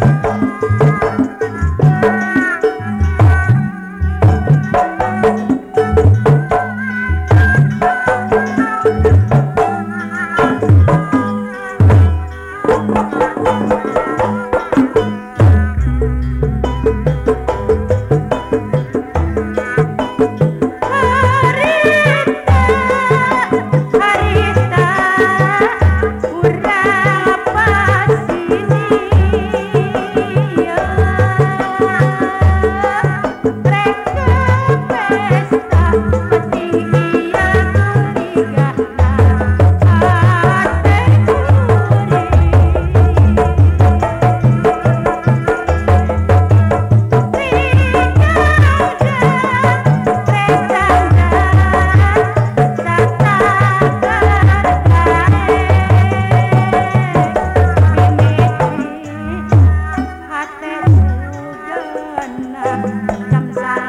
Música Come on,